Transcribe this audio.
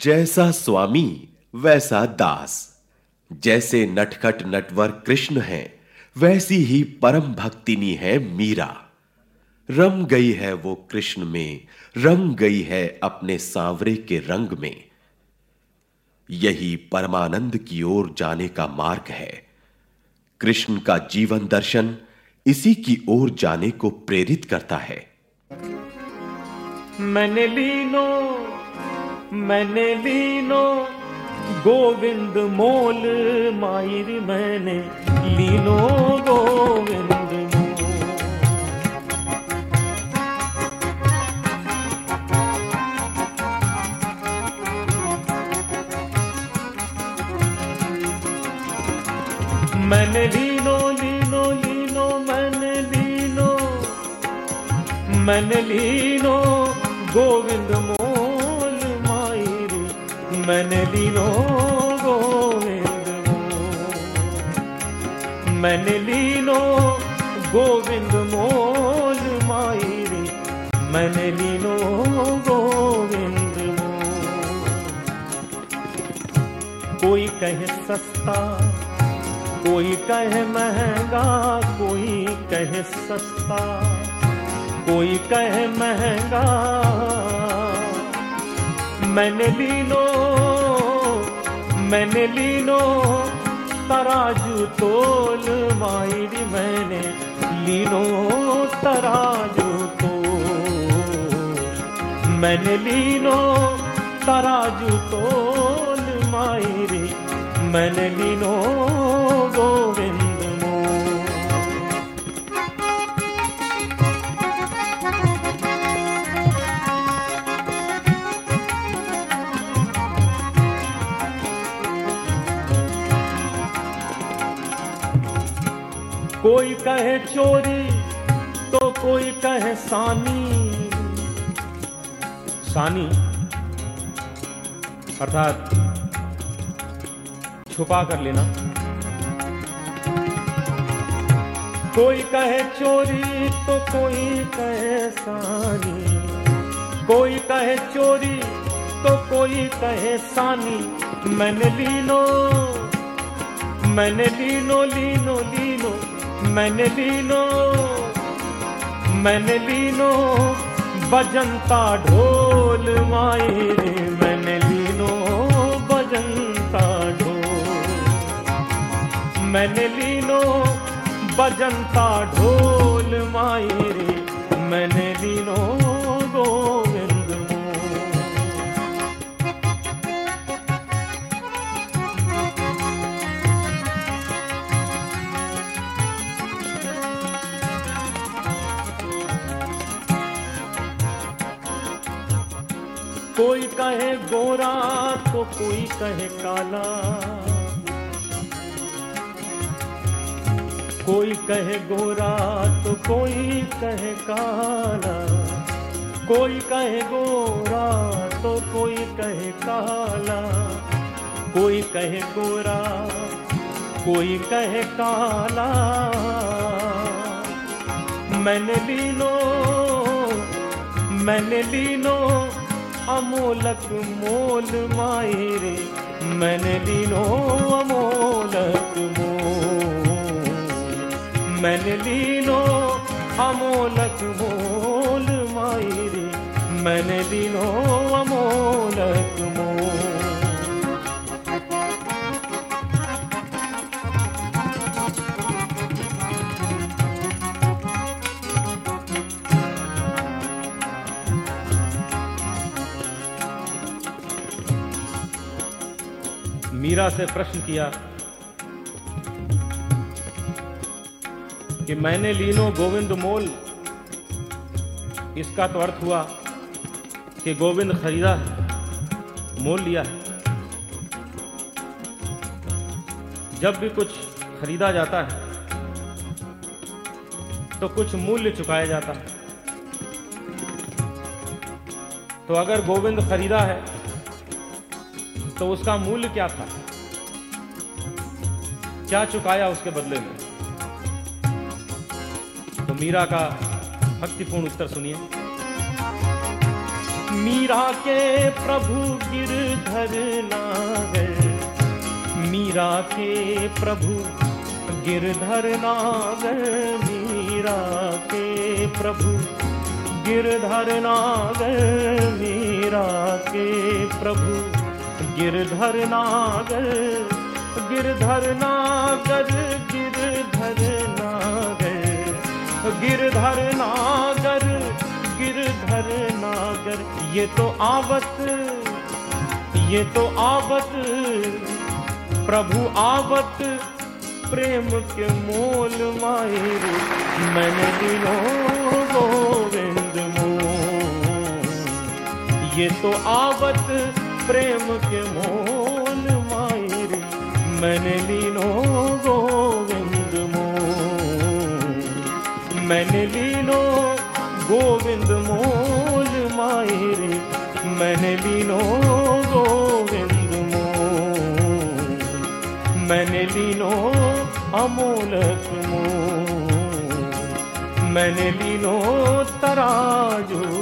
जैसा स्वामी, वैसा दास। जैसे नटखट नटवर कृष्ण हैं, वैसी ही परम भक्तिनी है मीरा। रम गई है वो कृष्ण में, रंग गई है अपने सांवरे के रंग में। यही परमानंद की ओर जाने का मार्ग है। कृष्ण का जीवन दर्शन इसी की ओर जाने को प्रेरित करता है। मैंने लीनो मैंने लीनो गोविंद मोल मायर मैंने लीनो गोविंद मैंने लीनो लीनो लीनो मैंने लीनो मैंने लीनो गोविंद मोल मैंने लीनो गोविंद। मैंने लीनो गोविंद मोल मायर मैंने लीनो गोविंद कोई कहे सस्ता, कोई कहे महँगा, कोई कहे सस्ता, कोई कहे महँगा। मैंने लीनो मैंने लीनो तराजू तोल मायरी मैंने लीनो तराजू तोल। मैंने लीनो तराजू तोल मायरी मैंने लीनो गोविंद कोई कहे चोरी तो कोई कहे सानी। सानी, अर्थात छुपा कर लेना। कोई कहे चोरी तो कोई कहे सानी। कोई कहे चोरी तो कोई कहे सानी। मैंने लीनो मैंने लीनो लीनो लीनो। मैंने लीनो मैंने लीनो बजंता ढोल मायरे मैंने लीनो बजंता ढोल। मैंने लीनो बजंता ढोल मायरे कोई कहे गोरा तो कोई कहे काला। कोई कहे गोरा तो कोई कहे काला। कोई कहे गोरा तो कोई कहे काला। कोई कहे गोरा, कोई कहे काला। मैंने लीनो मैंने लीनो अमोलक मोल मायरे मैंने लीनो अमोलक मोल। मैंने लीनो अमोलक मोल मायरे मैंने लीनो अमोलक मोल। मीरा से प्रश्न किया कि मैंने लीनो गोविंद मोल। इसका तो अर्थ हुआ कि गोविंद खरीदा है, मोल लिया है। जब भी कुछ खरीदा जाता है तो कुछ मूल्य चुकाया जाता है। तो अगर गोविंद खरीदा है तो उसका मूल्य क्या था? क्या चुकाया उसके बदले में? तो मीरा का भक्तिपूर्ण उत्तर सुनिए। मीरा के प्रभु गिरधर नागर मीरा के प्रभु गिरधर नागर मीरा के प्रभु गिरधर नागर मीरा के प्रभु गिरधर नागर गिरधर नागर गिरधर नागर। गिरधर नागर गिरधर नागर, ये तो आवत, ये तो आवत, प्रभु आवत, प्रेम के मोल मायर मैंने दिलो गोविंद मोल ये तो आवत प्रेम के मोल मायर, मैंने लीनो गोविंद मोल। मैंने लीनो गोविंद मोल मायर, मैंने लीनो गोविंद मोल। मैंने लीनो अमोलक मोल। मैंने लीनो तराजू